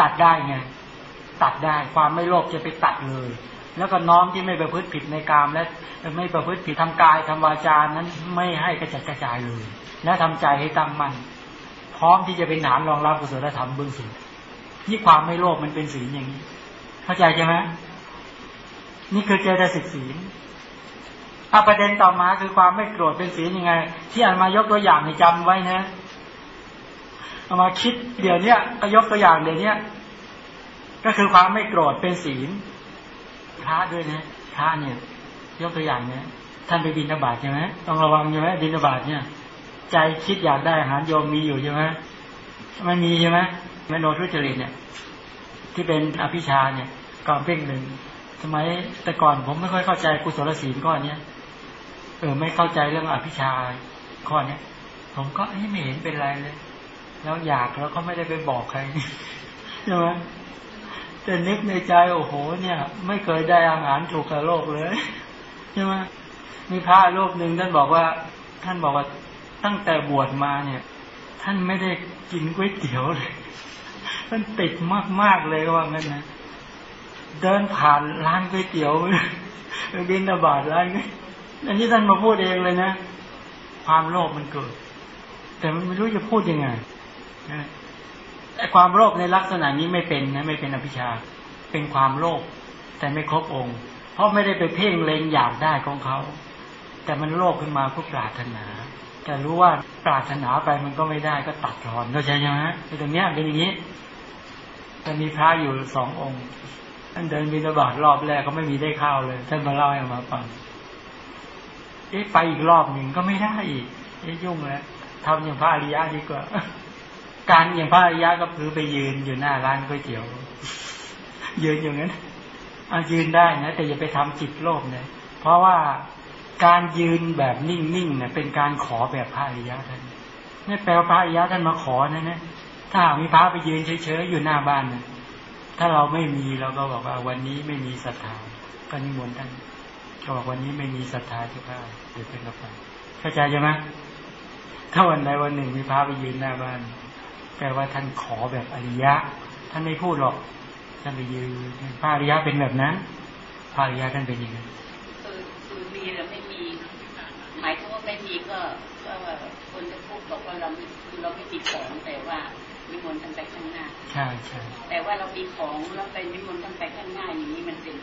ตัดได้ไงตัดได้ความไม่โลภจะไปตัดเลย แล้วก็น้อมที่ไม่ประพฤติผิดในกามและไม่ประพฤติผิดทำกายทำวาจานั้นไม่ให้กระจัดกระจายเลย และทำใจให้ตั้งมั่นพร้อมที่จะเป็นฐานรองรับกุศลธรรมเบื้องสูงนี่ความไม่โลภมันเป็นศีลอย่างนี้ เข้าใจใช่ไหมนี่คือเจตสิกศีลอาประเด็นต่อมาคือความไม่โกรธเป็นศีลยังไง ที่อ่านมายกตัวอย่างให้จำไว้นะ เอามาคิดเดี๋ยวนี้ก็ยกตัวอย่างเดี๋ยวนี้ก็คือความไม่โกรธเป็นศีลพระด้วยนะพระเนี่ย ยกตัวอย่างเนี่ยท่านไปบินบาตใช่ไหมต้องระวังใช่ไหมบินบาตเนี่ย ใจคิดอยากได้อาหารโยมมีอยู่ใช่ไหมไม่มีใช่ไหมแมโนทุจริตเนี่ย ที่เป็นอภิชาเนี่ยก่อนเพ่งหนึ่งสมัยแต่ก่อนผมไม่ค่อยเข้าใจกุศลศีลก้อนเนี้ยเออไม่เข้าใจเรื่องอภิชาข้อเนี้ยผมก็ไม่เห็นเป็นไรเลย แล้วอยากแล้วก็ไม่ได้ไปบอกใครใช่ไหมแต่นึกในใจโอ้โห เนี่ย ไม่เคยได้อาหารถูกกับโลกเลยใช่ไหมมีพระโลกหนึ่งท่านบอกว่า ท่านบอกว่าตั้งแต่บวชมาเนี่ย ท่านไม่ได้กินก๋วยเตี๋ยวเลยท่านติดมากๆเลยว่างั้นนะเดินผ่านร้านก๋วยเตี๋ยวไปบินบาทร้านนี้อันนี้ท่านมาพูดเองเลยนะ ความโลภมันเกิด แต่มันไม่รู้จะพูดยังไง ความโลภในลักษณะนี้ไม่เป็นนะไม่เป็นอภิชา เป็นความโลภแต่ไม่ครบองค์ เพราะไม่ได้ไปเพ่งเล็งอยากได้ของเขา แต่มันโลภขึ้นมาเพื่อปรารถนา แต่รู้ว่าปรารถนาไปมันก็ไม่ได้ก็ตัดรอนเข้าใจไหมในตรงนี้เป็นอย่างนี้แต่มีพระอยู่สององค์ท่านเดินบิณฑบาตรอบแรกก็ไม่มีได้ข้าวเลย ท่านมาเล่าให้มาฟังเอ๊ะไปอีกรอบหนึ่งก็ไม่ได้อีกเอ๊ะยุ่งแล้วทำอย่างพระอริยะดีกว่า การอย่างพระอริยะก็คือไปยืนอยู่หน้าร้านก๋วยเตี๋ยว ยืนอย่างนั้นอายืนได้นะแต่อย่าไปทำจิตโลภเนะเพราะว่าการยืนแบบนิ่งๆเนี่ยเป็นการขอแบบพระอริยะท่านนี่แปลว่าพระอริยะท่านมาขอนะนะถ้ามีพระไปยืนเฉยๆอยู่หน้าบ้านนะถ้าเราไม่มีเราก็บอกว่าวันนี้ไม่มีศรัทธาก็นิมนต์ท่านก็บอกวันนี้ไม่มีศรัทธาที่พระเดี๋ยวเป็นกระป๋เข้าใจใช่ไหมถ้าวันใดวันหนึ่งมีพระไปยืนหน้าบ้าน แปลว่าท่านขอแบบอริยะ ท่านไม่พูดหรอก ท่านไปยืนพระอริยะเป็นแบบนั้นพระอริยะท่านเป็นยังไงคือคือมีหรือไม่มี หมายถึงว่าไม่มีก็ก็คนจะพูดบอกว่าเราเราไม่ติดของแต่ว่านิมนต์ท่านไปข้างหน้า ใช่ใช่แต่ว่าเรามีของแล้วไปนิมนต์ท่านไปข้างหน้าอย่างนี้มันเป็น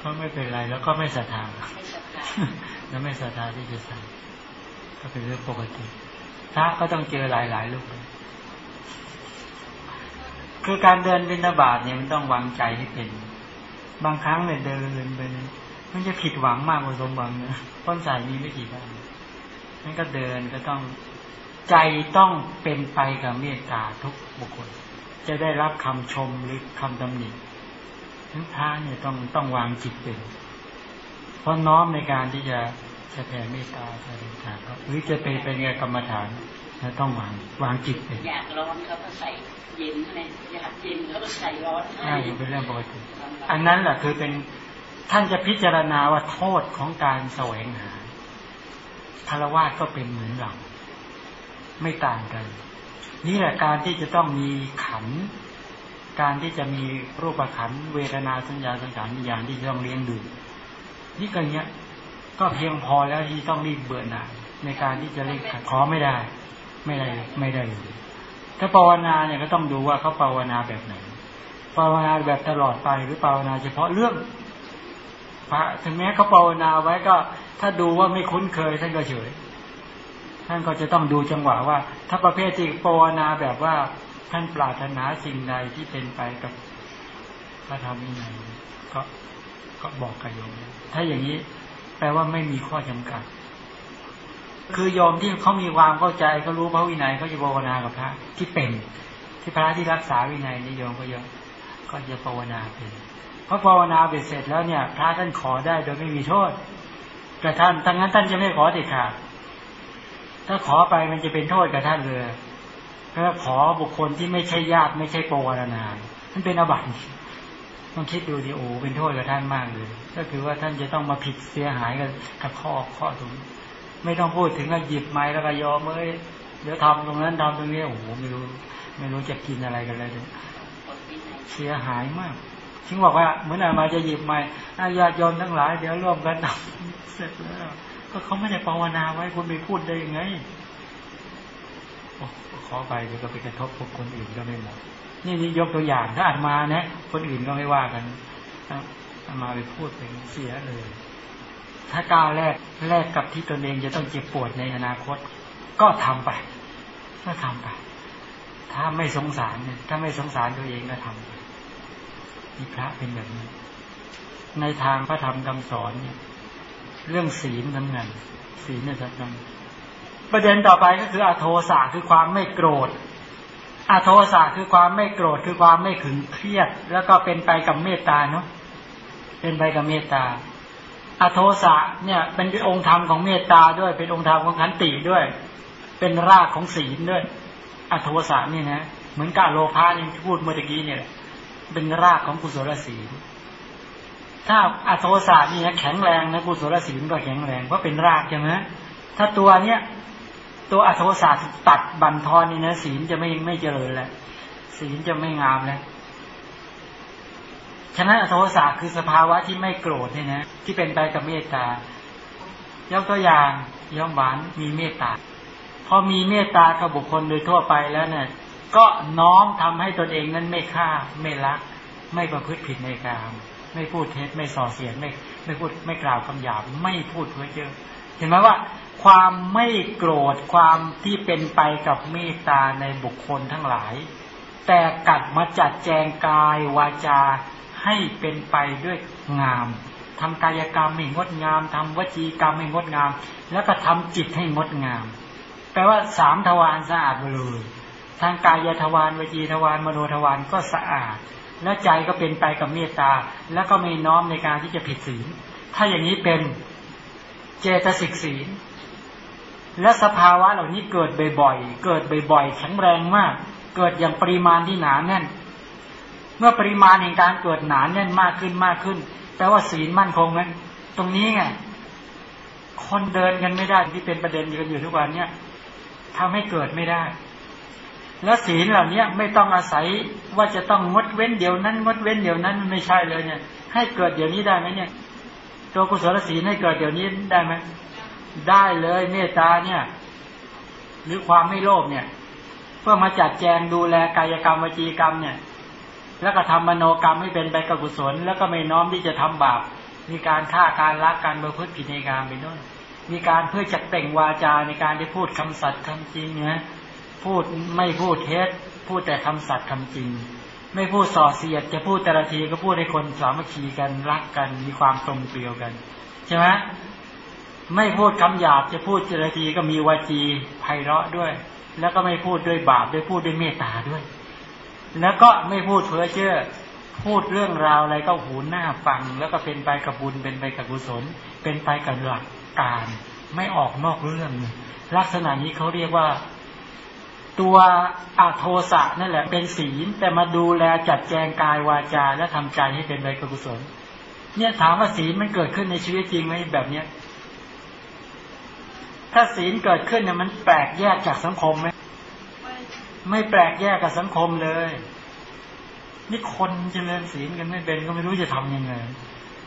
ก็ไม่เป็นไรแล้วก็ไม่ศรัทธาไม่ศรัทธาแล้วไม่ศรัทธาที่จะทำก็เป็นเรื่องปกติพระก็ต้องเจอหลายหลายลูก คือการเดินบินาบาตเนี่ยมันต้องวางใจให้เป็น บางครั้งเนี่ยเดินไปมันจะผิดหวังมากกว่าสมหวังนะต้นสายมีไม่กี่บ้านนั่นก็เดินก็ต้องใจต้องเป็นไปกับเมตตาทุกบุคคล จะได้รับคำชมหรือคำตำหนิทั้งพระเนี่ยต้องต้องวางจิตเป็นเพราะน้อมในการที่จะจะแผ่เมตตาแผ่ทานหรือจะเป็นเป็นไงกรรมฐานจะต้องวางวางจิตเป็นอยากร้อนเขาก็ใส่ เย็นอะไงอยากเย็นเขาก็ใส่ร้อนใช่เป็นเรื่องปกติอันนั้นแหละคือเป็นท่านจะพิจารณาว่าโทษของการแสวงหาคารวะก็เป็นเหมือนเราไม่ต่างกัน นี่แหละการที่จะต้องมีขัน การที่จะมีรูปขันเวทนาสัญญาสังขารอย่างที่ต้องเลี้ยงดูนี่ก็เนี้ย ก็เพียงพอแล้วที่ต้องรีบเบื่อหน่ายในการที่จะเล่นขอไม่ได้ ไม่ได้ไม่ได้ ถ้าภาวนาเนี่ยก็ต้องดูว่าเขาภาวนาแบบไหนภาวนาแบบตลอดไปหรือภาวนาเฉพาะเรื่องพระถึงแม้เขาภาวนาไว้ก็ ถ้าดูว่าไม่คุ้นเคยท่านก็เฉยท่านก็จะต้องดูจังหวะว่า ถ้าประเภทที่ภาวนาแบบว่าท่านปรารถนาสิ่งใดที่เป็นไปกับพระธรรมวินัยก็ก็บอกกับโยมถ้าอย่างนี้แปลว่าไม่มีข้อจำกัด คือยอมที่เขามีความเข้าใจเขารู้พระวินัยเขาจะภาวนากับพระที่เป็น ที่พระที่รักษาวินัยนิยมก็ยอมก็จะภาวนาเป็นเพราะภาวนาเสร็จแล้วเนี่ย พระท่านขอได้โดยไม่มีโทษ แต่ท่านทั้งนั้นท่านจะไม่ขอเด็ดขาดถ้าขอไปมันจะเป็นโทษกับท่านเลยถ้าขอบุคคลที่ไม่ใช่ญาติไม่ใช่ปวารณามันเป็นอบัติต้องคิดดูดิโอ้เป็นโทษกับท่านมากเลย ก็คือว่าท่านจะต้องมาผิดเสียหายกับกับข้อข้อตรง ไม่ต้องพูดถึงก็หยิบไม้แล้วก็ยอมเอ้ยเดี๋ยวทำตรงนั้นทำตรงนี้โอ้โหไม่รู้ ไม่รู้จะกินอะไรกันเลยเสียหายมากถึงบอกว่าเหมือนอามาจะหยิบไม้อาญาโยนทั้งหลายเดี๋ยวร่วมกันทำเสร็จแล้วก็เขาไม่ได้ภาวนาไว้คุณไปพูดได้ยังไงขอไปเดี๋ยวก็ไปกระทบพวกคนอื่นก็ไม่หมดนี่นี่ยกตัวอย่างถ้าอานมานะคนอื่นก็ไม่ว่ากันอามาไปพูดเป็นเสียเลย ถ้าก้าวแรกแรกกับที่ตนเองจะต้องเจ็บปวดในอนาคต ก็ทำไป ก็ทำไป ถ้าไม่สงสารเนี่ยถ้าไม่สงสารตัวเองก็ทำไปนี่พระเป็นแบบนี้ ในทางพระธรรมคำสอนเนี่ยเรื่องศีลทำงานศีลเนี่ยสำคัญประเด็นต่อไปก็คืออโทสะคือความไม่โกรธอโทสะคือความไม่โกรธคือความไม่ขึงเครียด แล้วก็เป็นไปกับเมตตาเนาะเป็นไปกับเมตตา อโทสะเนี่ยเป็นองค์ธรรมของเมตตาด้วย เป็นองค์ธรรมของขันติด้วย เป็นรากของศีลด้วย อโทสะนี่นะเหมือนกาโลภาที่พูดเมื่อกี้เนี่ย เป็นรากของกุศลศีลถ้าอโทสะนี่นะแข็งแรงนะกุศลศีลก็แข็งแรงเพราะเป็นรากใช่ไหมถ้าตัวเนี้ยตัวอโทสะตัดบันทอนนี่นะศีลจะไม่ไม่เจริญแล้วศีลจะไม่งามแล้ว ฉะนั้นอโทสะคือสภาวะที่ไม่โกรธเนี่ยนะที่เป็นไปกับเมตตายกตัวอย่างย่อมหวานมีเมตตาพอมีเมตตากับบุคคลโดยทั่วไปแล้วเนี่ย ก็น้อมทำให้ตนเองนั้นไม่ฆ่าไม่ลัก ไม่ประพฤติผิดในกามไม่พูดเท็จไม่ส่อเสียดไม่ไม่พูดไม่กล่าวคำหยาบไม่พูดเพ้อเจ้อเห็นไหมว่า ความไม่โกรธความที่เป็นไปกับเมตตาในบุคคลทั้งหลาย แต่กัดมาจัดแจงกายวาจา ให้เป็นไปด้วยงามทำกายกรรมให้งดงามทำวจีกรรมให้งดงาม แล้วก็ทำจิตให้งดงาม แปลว่าสามทวารสะอาดเลยทางกายทวารวจีทวารมโนทวารก็สะอาด และใจก็เป็นไปกับเมตตา แล้วก็ไม่น้อมในการที่จะผิดศีลถ้าอย่างนี้เป็นเจตสิกศีลและสภาวะเหล่านี้เกิดบ่อยๆ เกิดบ่อยๆ แข็งแรงมาก เกิดอย่างปริมาณที่หนาแน่น เมื่อปริมาณแห่งการเกิดหนานแน่นมากขึ้นมากขึ้นแปลว่าศีลมั่นคงไหมตรงนี้ไงคนเดินกันไม่ได้ที่เป็นประเด็นกันอยู่ทุกวันเนี่ยทำให้เกิดไม่ได้ แล้วศีลเหล่านี้ไม่ต้องอาศัยว่าจะต้องงดเว้นเดี๋ยวนั้นงดเว้นเดี๋ยวนั้นมันไม่ใช่เลยเนี่ย ให้เกิดเดี๋ยวนี้ได้ไหมเนี่ย ตัวกุศลศีลให้เกิดเดี๋ยวนี้ได้ไหมได้เลยเมตตาเนี่ย หรือความไม่โลภเนี่ย เพื่อมาจัดแจงดูแลกายกรรมวจีกรรมเนี่ย แล้วก็ทำมโนกรรมให้เป็นไปกับกุศล แล้วก็ไม่น้อมที่จะทำบาป มีการฆ่าการลักการประพฤติผิดในการมไปนู่นมีการเพื่อจัดแต่งวาจาในการที่พูดคำสัตย์คำจริงนะพูดไม่พูดเท็จพูดแต่คำสัตย์คำจริง ไม่พูดส่อเสียดจะพูดแต่ละทีก็พูดให้คนสามัคคีกันรักกันมีความตรงเปรียวกันใช่ไหมไม่พูดคำหยาบจะพูดแต่ละทีก็มีวาจีไพเราะด้วย แล้วก็ไม่พูดด้วยบาปด้วยพูดด้วยเมตตาด้วย แล้วก็ไม่พูดเพ้อเจ้อพูดเรื่องราวอะไรก็หูหน้าฟัง แล้วก็เป็นไปกับบุญเป็นไปกับกุศล เป็นไปกับหลักการ ไม่ออกนอกเรื่อง ลักษณะนี้เขาเรียกว่าตัวอาโทสะนั่นแหละเป็นศีล แต่มาดูแลจัดแจงกายวาจา และทำใจให้เป็นไปกับกุศล เนี่ยถามว่าศีลมันเกิดขึ้นในชีวิตจริงไหมแบบเนี้ยถ้าศีลเกิดขึ้นเนี่ยมันแปลกแยกจากสังคมไหมไม่แปลกแยกกับสังคมเลย นี่คนเจริญศีลกันไม่เป็นก็ไม่รู้จะทํำยังไง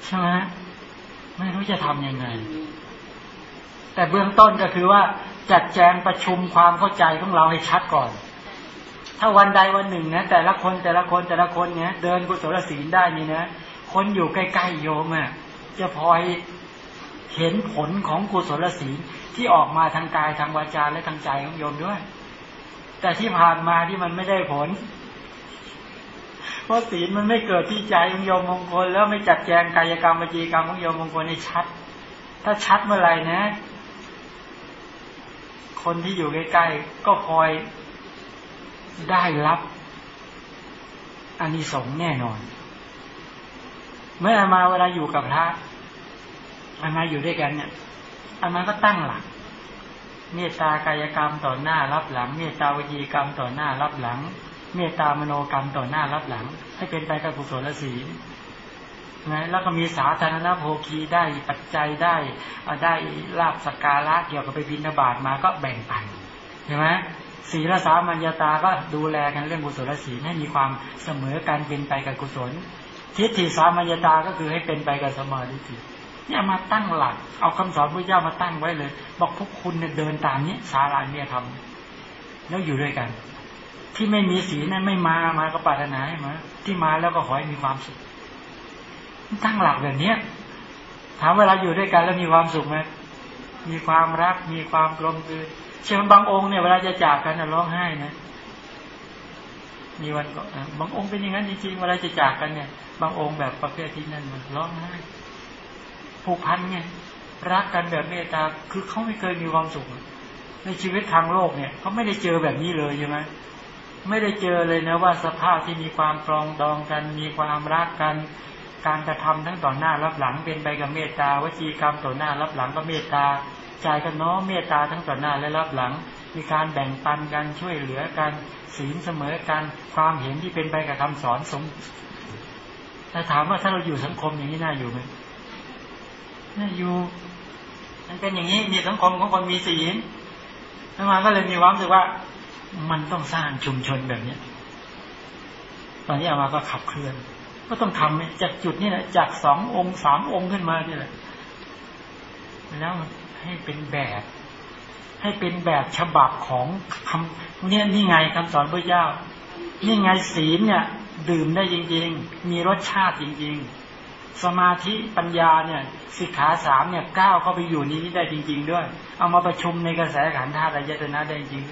ใช่ไหมไม่รู้จะทํำยังไง แต่เบื้องต้นก็คือว่าจัดแจงประชุมความเข้าใจของเราให้ชัดก่อน ถ้าวันใดวันหนึ่งนะแต่ละคนแต่ละคนแต่ละคนเนี้ยเดินกุศลศีลได้นี่นะคนอยู่ใกล้ๆโยมอะจะพอยเห็นผลของกุศลศีลที่ออกมาทางกายทางวาจาและทางใจของโยมด้วย แต่ที่ผ่านมาที่มันไม่ได้ผล เพราะศีลมันไม่เกิดที่ใจของโยมมงคล แล้วไม่จัดแจงกายกรรมวิจีกรรมของโยมมงคลในชัด ถ้าชัดเมื่อไหร่นะ คนที่อยู่ใกล้ๆก็คอยได้รับอานิสงส์แน่นอน เมื่อมาเวลาอยู่กับพระอามาอยู่ด้วยกันเนี่ยอามาก็ตั้งหลัก เมตตากายกรรมต่อหน้ารับหลัง เมตตาวิจีกรรมต่อหน้ารับหลัง เมตตามโนกรรมต่อหน้ารับหลัง ให้เป็นไปกับกุศลศีลนะแล้วก็มีสาธารณโภคีได้ปัจจัยได้ได้ลาบสกการะเกี่ยวกับไปบินบาตมาก็แบ่งปันใช่ไหมศีลสามัญญาตาก็ดูแลกันเรื่องกุศลศีลให้มีความเสมอการเป็นไปกับกุศล ทิฏฐิสามัญญาตาก็คือให้เป็นไปกับสมาธิเนี่ยมาตั้งหลัก เอาคำสอนพระเจ้ามาตั้งไว้เลย บอกพวกคุณเนี่ยเดินตามนี้สาราเนี่ยทำแล้วอยู่ด้วยกัน ที่ไม่มีศีลนั้นไม่มา มาก็ปรารถนาให้มา ที่มาแล้วก็ขอให้มีความสุข ตั้งหลักแบบเนี้ยถามเวลาอยู่ด้วยกันแล้วมีความสุขไหมมีความรัก มีความกลมกลืนเชื่อบางองค์เนี่ยเวลาจะจากกันร้องไห้นะมีวันก็บางองค์เป็นอย่างนั้นจริงๆเวลาจะจากกันเนี่ย บางองค์แบบประเภทที่นั่นมันร้องไห้ผูกพันไงรักกันแบบเมตตาคือเขาไม่เคยมีความสุขในชีวิตทางโลกเนี่ยเขาไม่ได้เจอแบบนี้เลยใช่ไหม ไม่ได้เจอเลยนะว่าสภาพที่มีความปรองดองกัน มีความรักกัน การกระทำทั้งต่อหน้ารับหลังเป็นไปกับเมตตาวจีกรรมต่อหน้ารับหลังก็เมตตาใจกันน้อมเมตตาทั้งต่อหน้าและรับหลัง มีการแบ่งปันกันช่วยเหลือกันศีลเสมอกันความเห็นที่เป็นไปกับคำสอนสมถ้าถามว่าถ้าเราอยู่สังคมอย่างนี้น่าอยู่ไหมน่าอยู่มันเป็นอย่างนี้มีสังคมของคนมีศีลทมาก็เลยมีความรู้สึกว่า มันต้องสร้างชุมชนแบบเนี้ยตอนนี้อามาก็ขับเคลื่อน ก็ต้องทำจากจุดนี้แหละจากสององค์สามองค์ขึ้นมาเนี่ยแหละแล้วให้เป็นแบบ ให้เป็นแบบฉบับของคำเนี่ยนี่ไงคำสอนพระเจ้า นี่ไงศีลเนี่ย ดื่มได้จริง ๆ มีรสชาติจริง ๆ สมาธิปัญญาเนี่ยสิกขาสามเนี่ยก้าวเข้าไปอยู่นี้ได้จริง ๆ ด้วย เอามาประชุมในกระแสขันธ์ธาตุอายตนะได้จริง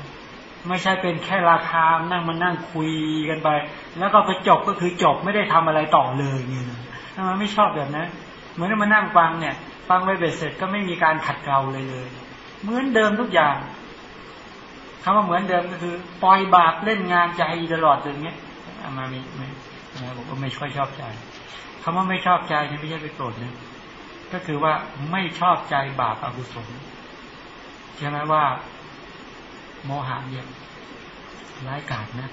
ไม่ใช่เป็นแค่ราคานั่งมานั่งคุยกันไป แล้วก็ไปจบก็คือจบไม่ได้ทำอะไรต่อเลยเนี่ยทำไมไม่ชอบแบบนั้นเหมือนมานั่งฟังเนี่ย ฟังไปเบ็ดเสร็จก็ไม่มีการขัดเกลาเลยเลย เหมือนเดิมทุกอย่างคำว่าเหมือนเดิมก็คือปล่อยบาปเล่นงานใจตลอดอย่างเงี้ยมามีไม่นะผมก็ไม่ค่อยชอบใจคำว่าไม่ชอบใจนี่ไม่ใช่ไปโกรธนะก็คือว่าไม่ชอบใจบาปอกุศลใช่ไหมว่า โมหะเนี่ยร้ายกาจนะ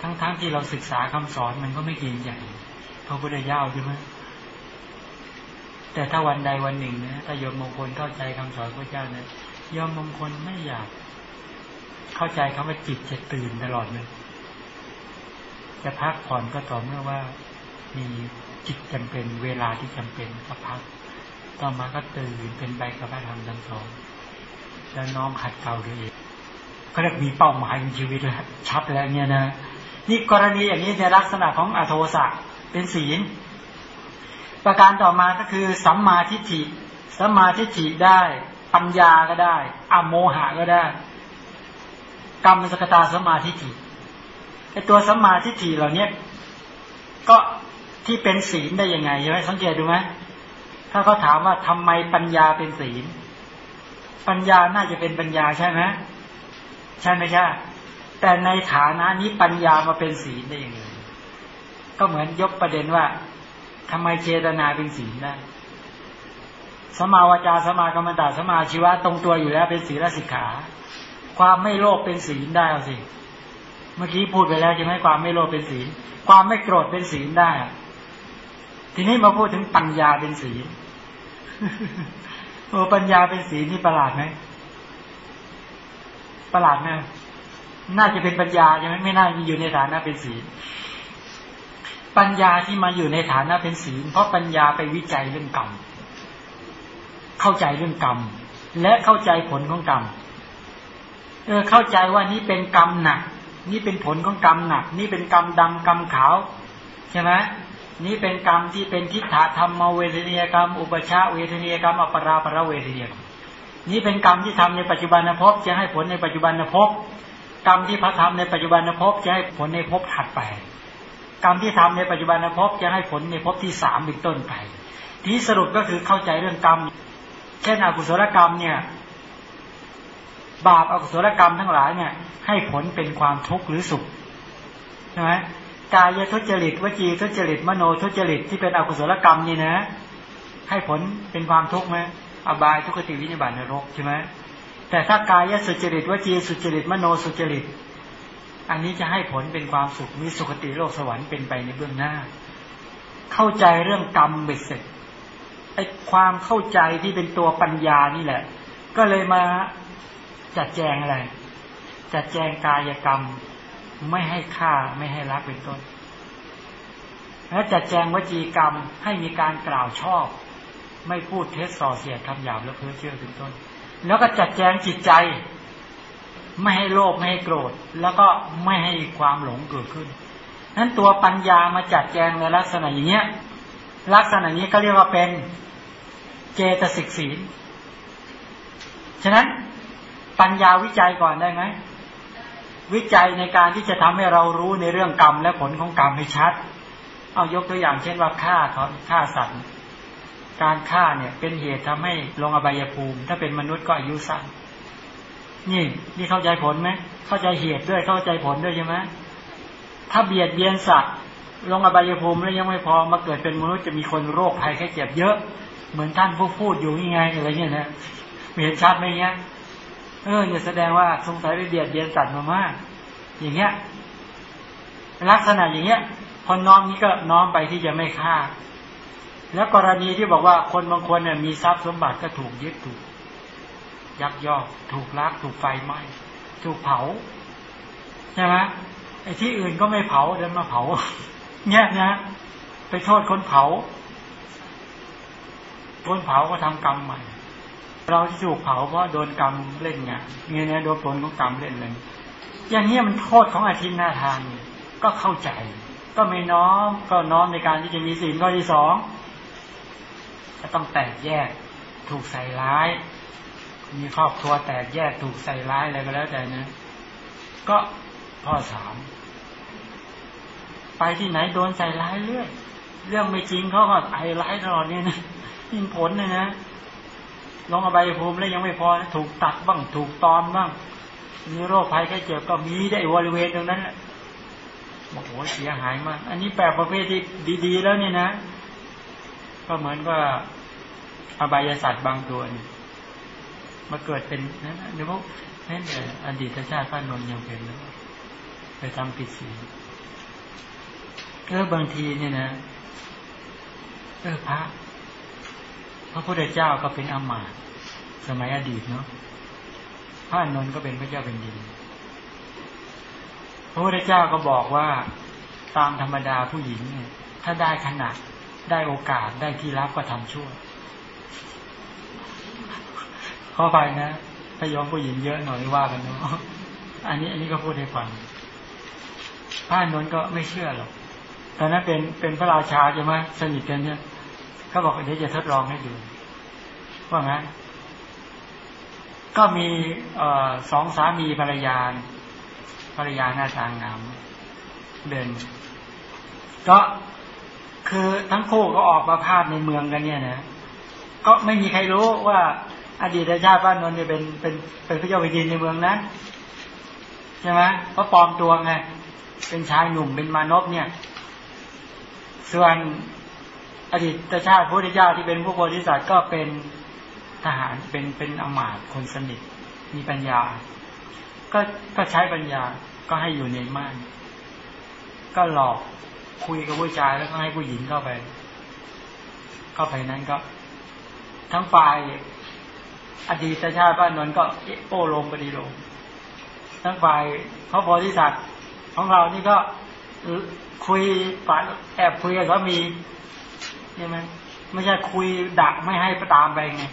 ทั้งๆทที่เราศึกษาคำสอนมันก็ไม่เก่งใหญ่พระพุทธเจ้าใช่ไหมแต่ถ้าวันใดวันหนึ่งนะถ้าโยมมงคลเข้าใจคำสอนพระเจ้านะโยมมงคลไม่อยาก เข้าใจคำว่าจิตจะตื่นตลอดเลยจะพักผ่อนก็ต่อเมื่อว่ามีจิตจำเป็นเวลาที่จำเป็นก็พัก ต่อมาก็ตื่นเป็นใบกับพระธรรมดังสองแล้วน้อมขัดเกลาด้วยก็ เรียกมีเป้าหมายในชีวิตแล้วชัดแล้วเนี่ยนะนี่กรณีอย่างนี้ในลักษณะของอโทสะเป็นศีล ประการต่อมาก็คือสัมมาทิฏฐิสัมมาทิฏฐิได้ปัญญาก็ได้อโมหะก็ได้ กรรมสกตาสัมมาทิฏฐิไอตัวสัมมาทิฏฐิเหล่านี้ก็ที่เป็นศีลได้ยังไงใช่ไหมสังเกตดูไหมถ้าเขาถามว่าทำไมปัญญาเป็นศีล ปัญญาน่าจะเป็นปัญญาใช่ไหม ใช่ไหมใช่แต่ในฐานะนี้ปัญญามาเป็นศีลได้ยังไงก็เหมือนยกประเด็นว่าทำไมเจตนาเป็นศีลได้สมาวจาสมากรรมตาสมาชีวะตรงตัวอยู่แล้วเป็นศีลสิกขา ความไม่โลภเป็นศีลได้เอาสิ เมื่อกี้พูดไปแล้วใช่ไหมความไม่โลภเป็นศีล ความไม่โกรธเป็นศีลได้ ทีนี้มาพูดถึงปัญญาเป็นศีลโอ้ปัญญาเป็นศีลนี่ประหลาดไหม ประหลาดไหมน่าจะเป็นปัญญาใช่ไหมไม่น่าอยู่ในฐานะเป็นศีลปัญญาที่มาอยู่ในฐานะเป็นศีล เพราะปัญญาไปวิจัยเรื่องกรรม เข้าใจเรื่องกรรม และเข้าใจผลของกรรมเออเข้าใจว่านี่เป็นกรรมหนัก นี่เป็นผลของกรรมหนัก นี่เป็นกรรมดำกรรมขาวใช่ไหมนี่เป็นกรรมที่เป็นทิฏฐธรรมเวทนียกรรม อุปชาเวทนียกรรม อปราปรเวทนียกรรม นี่เป็นกรรมที่ทำในปัจจุบันภพจะให้ผลในปัจจุบันภพกรรมที่พระทำในปัจจุบันภพจะให้ผลในภพถัดไป กรรมที่ทำในปัจจุบันภพจะให้ผลในภพที่สามเป็นต้นไป ที่สรุปก็คือเข้าใจเรื่องกรรมเช่นอกุศลกรรมเนี่ย บาปอกุศลกรรมทั้งหลายเนี่ย ให้ผลเป็นความทุกข์หรือสุขใช่ไหมกายทุจริตวจีทุจริตมโนทุจริตที่เป็นอกุศลกรรมนี่นะ ให้ผลเป็นความทุกข์ไหม อบายทุกขติวินิบาตนรกใช่ไหมแต่ถ้ากายสุจริตวจีสุจริตมโนสุจริต อันนี้จะให้ผลเป็นความสุขมีสุขติโลกสวรรค์เป็นไปในเบื้องหน้า เข้าใจเรื่องกรรมเบ็ดเสร็จไอ้ความเข้าใจที่เป็นตัวปัญญานี่แหละ ก็เลยมาจัดแจงอะไร จัดแจงกายกรรม ไม่ให้ฆ่าไม่ให้รักเป็นต้นและจัดแจงวจีกรรมให้มีการกล่าวชอบ ไม่พูดเท็จส่อเสียดคำหยาบและเพ้อเชื่อเป็นต้น แล้วก็จัดแจงจิตใจ ไม่ให้โลภไม่ให้โกรธ แล้วก็ไม่ให้ความหลงเกิดขึ้นนั้นตัวปัญญามาจัดแจงในลักษณะอย่างเนี้ย ลักษณะนี้ก็เรียกว่าเป็นเจตสิกศีลฉะนั้นปัญญาวิจัยก่อนได้ไหมวิจัยในการที่จะทำให้เรารู้ในเรื่องกรรมและผลของกรรมให้ชัด เอายกตัวอย่างเช่นว่าฆ่าเขาฆ่าสัตว์ การฆ่าเนี่ย เป็นเหตุทำให้ลงอบายภูมิ ถ้าเป็นมนุษย์ก็อายุสั้นนี่นี่เข้าใจผลไหมเข้าใจเหตุด้วยเข้าใจผลด้วยใช่ไหมถ้าเบียดเบียนสัตว์ ลงอบายภูมิแล้วยังไม่พอมาเกิดเป็นมนุษย์จะมีคนโรคภัยแค่เจ็บเยอะ เหมือนท่านผู้พูดอยู่ยังไงอะไรเงี้ยนะเห็นชัดไหมเงี้ยเออเนี่ยแสดงว่าสงสัยไปเบียดเบียนสัตว์มามาก อย่างเงี้ย ลักษณะอย่างเงี้ยพอน้อมนี้ก็น้อมไปที่จะไม่ฆ่า แล้วกรณีที่บอกว่าคนบางคนเนี่ยมีทรัพย์สมบัติก็ถูกยึดถูก ยักยอกถูกลักถูกไฟไหม้ถูกเผาใช่ไหมไอ้ที่อื่นก็ไม่เผาเดินมาเผา เนี่ยนะ ไปโทษคนเผา คนเผาก็ทำกรรมใหม่ เราที่ถูกเผาเพราะโดนกรรมเล่นไงเงี้ยโดนผลของกรรมเล่นเลยอย่างนี้มันโทษของอาทิตย์หน้าทางก็เข้าใจ ก็ไม่น้อมก็น้อมในการที่จะมีศีลข้อที่สอง ก็ต้องแตกแยก ถูกใส่ร้าย มีครอบครัวแตกแยกถูกใส่ร้ายอะไรก็แล้วแต่นะ ก็ข้อสามไปที่ไหนโดนใส่ร้ายเรื่อยเรื่องไม่จริงเขาก็ไอ้ร้ายตลอดเนี่ยนะยิ่งผลเลยนะลงอบายภูมิแล้วยังไม่พอถูกตัดบ้างถูกตอนบ้างมีโรคภัยแค่เจ็บก็มีได้บริเวณตรงนั้นแหละบอกโอ้เสียหายมาก อันนี้แปลประเภทที่ดี ๆ แล้วเนี่ยนะ ก็เหมือนว่า อบายศาสตร์บางตัวเนี่ยมาเกิดเป็นนะเดี๋ยวพวกนั่นอดีตชาติพระนนยังเป็นแล้วไปทำผิดศีลเออบางทีเนี่ยนะเออพระพระพุทธเจ้าก็เป็นอามาตสมัยอดีตเนาะพระนนท์ก็เป็นพระเจ้าเป็นดินพระพุทธเจ้าก็บอกว่าตามธรรมดาผู้หญิงเนี่ย ถ้าได้ขนาดได้โอกาสได้ที่รับก็ทำชั่ว ข้อไปนะถ้ายอมผู้หญิงเยอะหน่อยว่ากันเนาะอันนี้อันนี้ก็พูดให้ฟังพระนนท์ก็ไม่เชื่อหรอกตอนนั้นเป็นเป็นพระราชาใช่ไหมสนิทกันเนี่ยเขาบอกเดี๋ยวจะทดลองให้ดูว่างั้น ก็มีอสองสามีภรรยาภรรยาหน้าตางงามเดินก็คือทั้งคู่ก็ออกมาภาพในเมืองกันเนี่ยนะก็ไม่มีใครรู้ว่า อดีตชาติบ้านนนท์จะเป็นเป็นเป็นพระเจ้าแผ่นดินในเมืองนั้นใช่ไหมเพราะปลอมตัวไงเป็นชายหนุ่มเป็นมานพเนี่ย ส่วนอดีตชาติพระพุทธเจ้าที่เป็นผู้โพธิสัตว์ก็เป็นทหารเป็นเป็นอมาตคนสนิทมีปัญญา ก็ก็ใช้ปัญญาก็ให้อยู่ในม่าน ก็หลอกคุยกับผู้ชายแล้วก็ให้ผู้หญิงเข้าไป เข้าไปนั้นก็ ทั้งฝ่าย อดีตชาติบ้านนนก็โอ้ลมปฏิโลมทั้งฝ่ายพระโพธิสัตว์ของเรานี่ก็คุยปาแอบคุยกับสามีใช่ไหมไม่ใช่คุยดักไม่ให้พระตามไปไง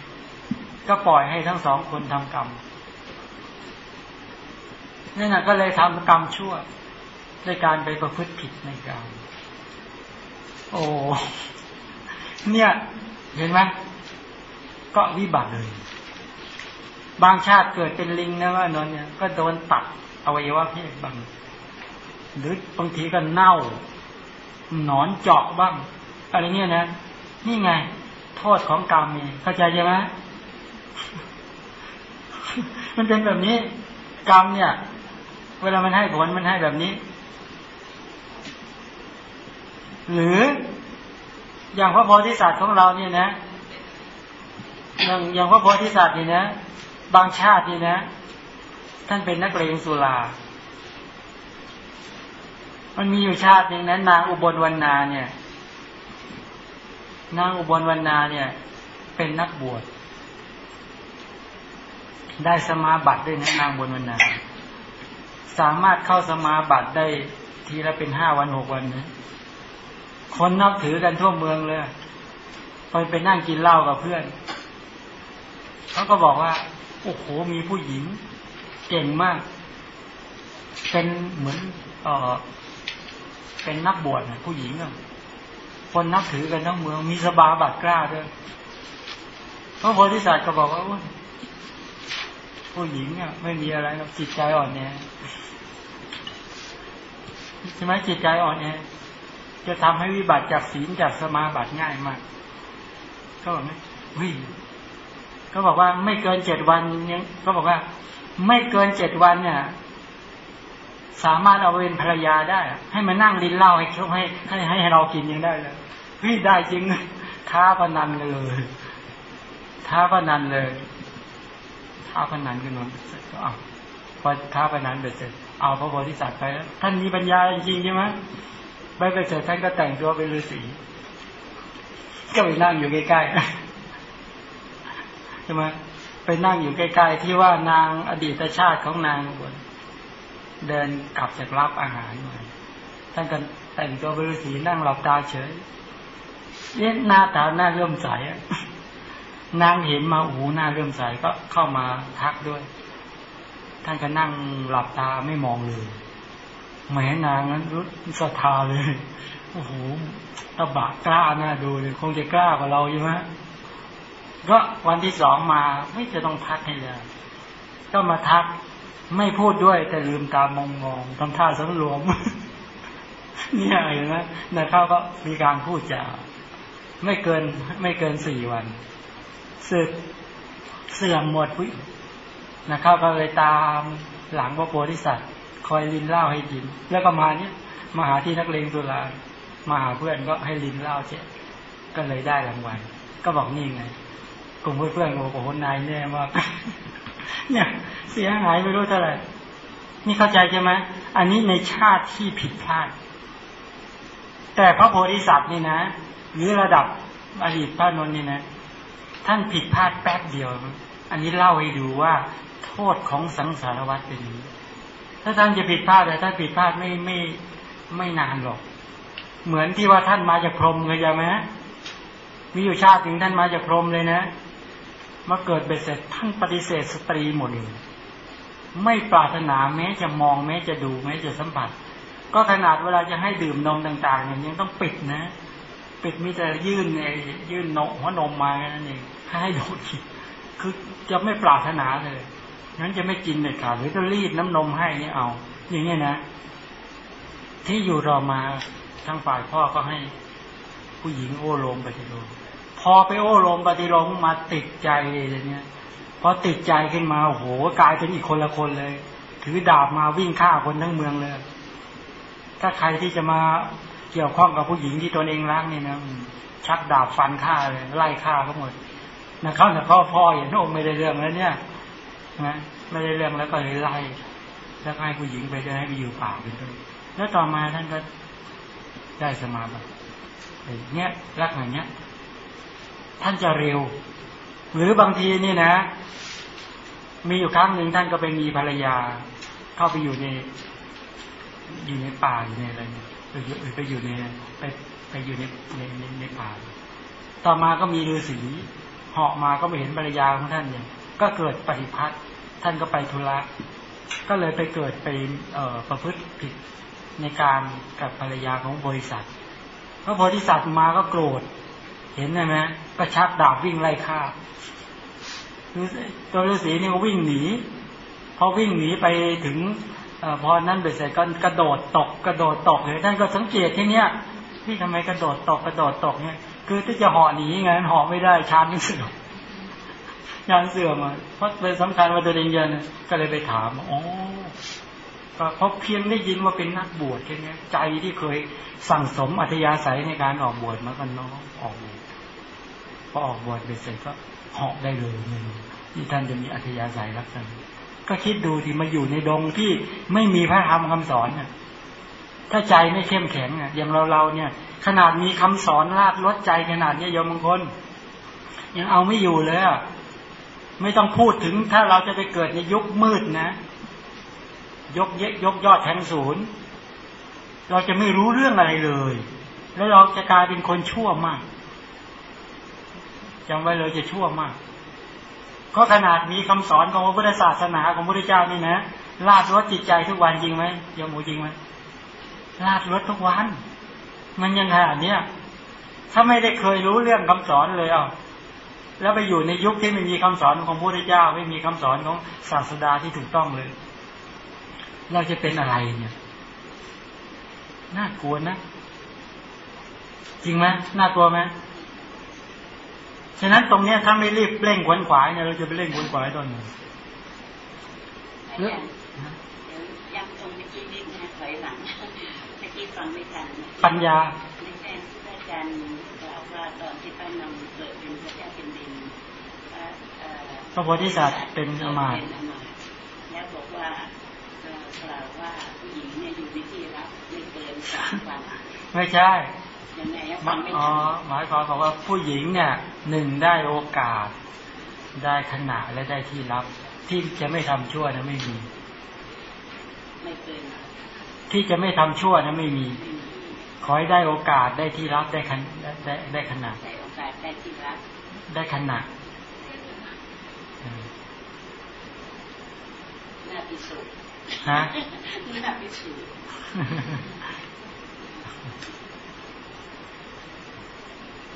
ก็ปล่อยให้ทั้งสองคนทำกรรมนั่นะก็เลยทำกรรมชั่วด้วยการไปประพฤติผิดในกรรมโอ้เนี่ย เห็นไหมก็วิบัติเลย บางชาติเกิดเป็นลิงนะว่านอนเนี่ย ก็โดนตัดอวัยวะเพศบาง หรือบางทีก็เน่า หนอนเจาะบ้าง อะไรเงี้ยนะ นี่ไง โทษของกรรมมีเข้าใจใช่ไหมมันเป็นแบบนี้ กรรมเนี่ย เวลามันให้ผลมันให้แบบนี้ หรืออย่างพระโพธิสัตว์ของเราเนี่ยนะอย่างอย่างพระโพธิสัตว์เนี่นะ บางชาตินี่นะ ท่านเป็นนักเลงสุรา มันมีอยู่ชาติหนึ่งนั้นนางอุบลวรรณาเนี่ย นางอุบลวรรณาเนี่ย เป็นนักบวช ได้สมาบัติด้วยนะนางบนวรรณา สามารถเข้าสมาบัติได้ทีละเป็นห้าวันหกวันนะคนนับถือกันทั่วเมืองเลยไปไปนั่งกินเหล้ากับเพื่อน เขาก็บอกว่า โอ้โหมีผู้หญิง เก่งมาก เป็นเหมือนเออเป็นนักบวชนะผู้หญิงอะคนนับถือกันทั้งเมือง มีสบาบัตรกล้าด้วยพระโพธิสัตว์ก็บอกว่าผู้หญิงอะ ไม่มีอะไรหรอกจิตใจอ่อนแอใช่ไหมจิตใจอ่อนแอจะทำให้วิบัติจากศีลจากสมาบัติง่ายมาก ก็แบอกไหมวิ่ง ก็บอกว่าไม่เกินเจ็ดวันเนี่ยก็บอกว่า ไม่เกินเจ็ดวันเนี่ย สามารถเอาเป็นภรรยาได้ ให้มานั่งลิ้นเหล้าให้เขาให้ให้ให้เรากินยังได้เลยวิ่ได้จริงท้าพนันเลยท้าพนันเลยท้าพนันกันนนเสร็จก็เอาพอท้าพนันเสร็จเอาพระโพธิสัตว์ไปแล้วท่านมีปัญญาจริงใช่ไหมไปไปเสร็จท่านก็แต่งตัวเป็นฤาษีก็ไปนั่งอยู่ใกล้ๆ ช่ไหมไปนั่งอยู่ใกล้ๆที่ว่านางอดีตชาติของนางบนเดินกลับจากรับอาหารมาท่านก็แต่งตัวเป็นฤาษีนั่งหลับตาเฉยเนี่ยหน้าตาหน้าเริ่มใสนางเห็นมาหูหน้าเริ่มใสก็เข้ามาทักด้วย ท่านก็นั่งหลับตาไม่มองเลยแหมนางนั้นรู้ศรัทธาเลยโอ้โหตบะกล้าหน้าดูเลยคงจะกล้ากว่าเราอยู่ไหม ก็วันที่สองมาไม่จะต้องทักให้เลยก็มาทักไม่พูดด้วยแต่ลืมตามองมองทำท่าสังรวม เนี่ยเห็นไหมนะเขาก็มีการพูดจาไม่เกิน ไม่เกินสี่วันสึกเสื่อมหมดวินะครับก็เลยตามหลังพระโพธิสัตว์ คอยลินเล่าให้กิน แล้วก็มาเนี้ยมาหาที่นักเลงตุลามาหาเพื่อนก็ให้ลินเล่าเจ๊ก็เลยได้รางวัลก็บอกนี่ไง กลุ่มเพื่อนๆโอ้โหนายแน่มากเนี่ย เสียหายไม่รู้เท่าไหร่นี่เข้าใจใช่ไหมอันนี้ในชาติที่ผิดพลาด แต่พระโพธิสัตว์นี่นะ หรือระดับอดีตพระนนท์นี่นะ ท่านผิดพลาดแป๊บเดียว อันนี้เล่าให้ดูว่า โทษของสังสารวัฏเป็นนี้ ถ้าท่านจะผิดพลาดแต่ถ้าผิดพลาดไม่ไม่ไม่นานหรอก เหมือนที่ว่าท่านมาจากพรหมเลยใช่ไหมมีอยู่ชาติถึงท่านมาจากพรหมเลยนะ มาเกิดเบ็ดเสร็จท่านปฏิเสธสตรีหมดเลยไม่ปรารถนาแม้จะมองแม้จะดูแม้จะสัมผัส ก็ขนาดเวลาจะให้ดื่มนมต่าง ๆ เนี่ยยังต้องปิดนะ ปิดมีแต่ยื่นไอ้ยื่นนมหัวนมมาแค่นั้นเองให้ดูดคือจะไม่ปรารถนาเลยนั้นจะไม่กินเลยค่ะหรือจะรีดน้ำนมให้นี่เอา อย่างนี้นะ ที่อยู่รอมาทั้งฝ่ายพ่อก็ให้ผู้หญิงโอ้ลมปฏิโลม พอไปโอ้ลมปฏิลมมาติดใจเลยเนี่ยพอติดใจขึ้นมาโอ้โหกลายเป็นอีกคนละคนเลย ถือดาบมาวิ่งฆ่าคนทั้งเมืองเลย ถ้าใครที่จะมาเกี่ยวข้องกับผู้หญิงที่ตนเองรักเนี่ยนะชักดาบฟันฆ่าเลยไล่ฆ่าเขาหมดนะเขาแต่เขาพ่อเห็นองค์ไม่ได้เรื่องแล้วเนี่ยนะไม่ได้เรื่องแล้วก็เลยไล่แล้วให้ผู้หญิงไปจะให้ไปอยู่ป่าเป็นต้นแล้วต่อมาท่านก็ได้สมาบัติเนี้ยรักอย่างเนี้ย ท่านจะเร็ว หรือบางทีนี่นะ มีอยู่ครั้งหนึ่งท่านก็ไปมีภรรยา เข้าไปอยู่ใน อยู่ในป่าอยู่ในอะไรไปอยู่ไปอยู่ในไปไปอยู่ในในในในป่า ต่อมาก็มีฤาษีเหาะมาก็ไม่เห็นภรรยาของท่านเนี่ย ก็เกิดปฏิพัทธ์ท่านก็ไปธุระ ก็เลยไปเกิดไปเอ่อประพฤติผิดในการกับภรรยาของบริษัทพระโพธิสัตว์มาก็โกรธ เห็นไหมก็ชักดาบวิ่งไล่ฆ่าตัวฤาษีนี่ก็วิ่งหนีพอวิ่งหนีไปถึงอพอนั้นเบ็ดเสร็จก็กระโดดตกกระโดดตกเลยท่านก็สังเกตที่เนี้ยที่ทำไมกระโดดตกกระโดดตกเนี่ย คือถ้าจะห่อหนีไงห่อไม่ได้ชานเสื่อมชานเสื่อมอะเพราะเป็นสำคัญว่าตัวเองเย็นก็เลยไปถามอ๋อเพราะเพียงได้ยินว่าเป็นนักบวชแค่นี้ใจที่เคยสั่งสมอัธยาศัยในการออกบวชมาก็น้องออกบวช พอออกบวชเสร็จก็เหาะได้เลยนี่ท่านจะมีอัธยาศัยรักษณะก็คิดดูที่มาอยู่ในดงที่ไม่มีพระธรรมคำสอนน่ะ ถ้าใจไม่เข้มแข็งอะอย่างเราเราเนี่ย ขนาดมีคำสอนลาดลดใจขนาดเนี้โยมบางคนยังเอาไม่อยู่เลยอะไม่ต้องพูดถึงถ้าเราจะไปเกิดในยุคมืดนะ ยกเยกยกยอดแทงศูนย์ เราจะไม่รู้เรื่องอะไรเลย แล้วเราจะกลายเป็นคนชั่วมาก จำไว้เลยจะชั่วมาก ก็ขนาดมีคำสอนของพระพุทธศาสนาของพระพุทธเจ้านี่นะลาดรถจิตใจทุกวันจริงไหมยมหมูจริงไหมลาดรถทุกวัน มันยังไงอันเนี้ยถ้าไม่ได้เคยรู้เรื่องคำสอนเลยอะแล้วไปอยู่ในยุคที่ไม่มีคำสอนของพระพุทธเจ้า ไม่มีคำสอนของศาสดาที่ถูกต้องเลย เราจะเป็นอะไรเนี่ยน่ากลัวนะ จริงไหมน่ากลัวไหม ฉะนั้นตรงเนี้ยถ้าไม่รีบเร่งขวนขวายเนี่ยเราจะไปเร่งขวนขวายตอนไหนเรื่องย้ำตรงเมื่อกี้นิดนะถอยหลังเมื่อกี้ฟังไม่ทันปัญญาไม่ใช่อาจารย์กล่าวว่าตอนที่พระนำเกิดเป็นพระเจ้าเป็นดินพระโพธิสัตว์เป็นอมาตแล้วบอกว่ากล่าวว่าผู้หญิงเนี่ยอยู่ในที่รับไม่เกินสามวันไม่ใช่ อ๋อหมายความว่าผู้หญิงเนี่ยหนึ่งได้โอกาส ได้ขณะและได้ที่รับ ที่จะไม่ทำชั่วนะไม่มีไม่เคยที่จะไม่ทำชั่วนะไม่มี ขอให้ได้โอกาสได้ที่รับได้ขนได้ได้ขณะได้โอกาสได้ที่รับได้ขณะน่าพิสูจน์ฮะน่าพิสูจน์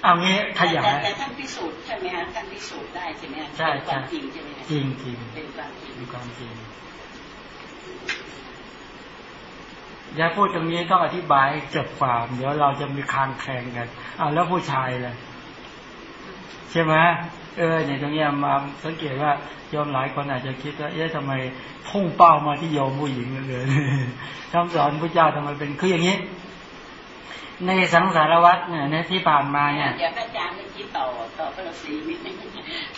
เอางี้ขยายแต่ท่านพิสูจน์ใช่ไหมฮะท่านพิสูจน์ได้ใช่ไหมใช่ใช่จริงใช่ไหมจริงจริงเป็นความจริงเป็นความจริงอย่าพูดตรงนี้ต้องอธิบายจบความเดี๋ยวเราจะมีคางแข่งกันอ้าวแล้วผู้ชายเลยใช่ไหมเออเนี่ยตรงนี้มาสังเกตว่าโยมหลายคนอาจจะคิดว่าเอ๊ะทำไมพุ่งเป้ามาที่โยมผู้หญิงเลยคำสอนพระเจ้าทำไมเป็นคืออย่างนี้ ในสังสารวัตรเนี่ยในที่ผ่านมาเนี่ยเดี๋ยวอาจารย์เมื่อกี้ต่อต่อพระฤาษีนิดนึง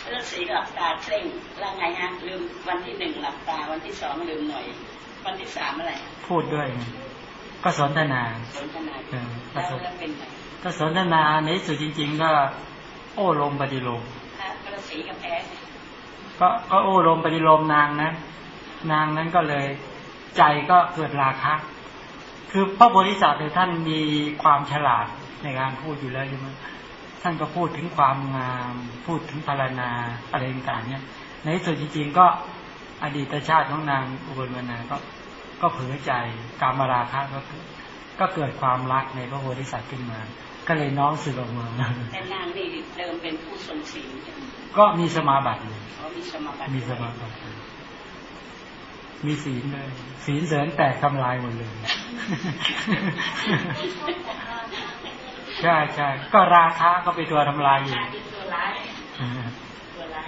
พระฤาษีหลับตาเคร่งแล้วไงฮะลืมวันที่หนึ่งหลับตาวันที่สองลืมหน่อย วันที่สามอะไร พูดด้วย ก็สนทนาสนทนาก็สนก็สนทนาในสุดจริง ๆ ก็ โอ้ลมปฏิโลมพระฤาษีกับแพ้ก็ก็โอ้ลมปฏิโลมนางนะนางนั้นก็เลย ใจก็เกิดราคะ คือพระโพธิสัตว์เนี่ยท่านมีความฉลาดในการพูดอยู่แล้วใช่ไหมท่านก็พูดถึงความงาม พูดถึงพารณาอะไรต่างๆเนี่ย ในส่วนจริงๆก็อดีตชาติของนางอุบลวรรณาก็ก็เผยใจกามราคะก็ก็เกิดความรักในพระโพธิสัตว์ขึ้นมา ก็เลยน้องสึกออกมาแต่นางนี่เดิมเป็นผู้ทรงศีลก็มีสมาบัติเลยมีสมาบัติมีสมาบัติ มีศีลเลยศีลเสริญแตกทำลายหมดเลยใช่ใช่ก็ราคาก็ไปตัวทำลายอยู่ตัวร้ายตัวร้าย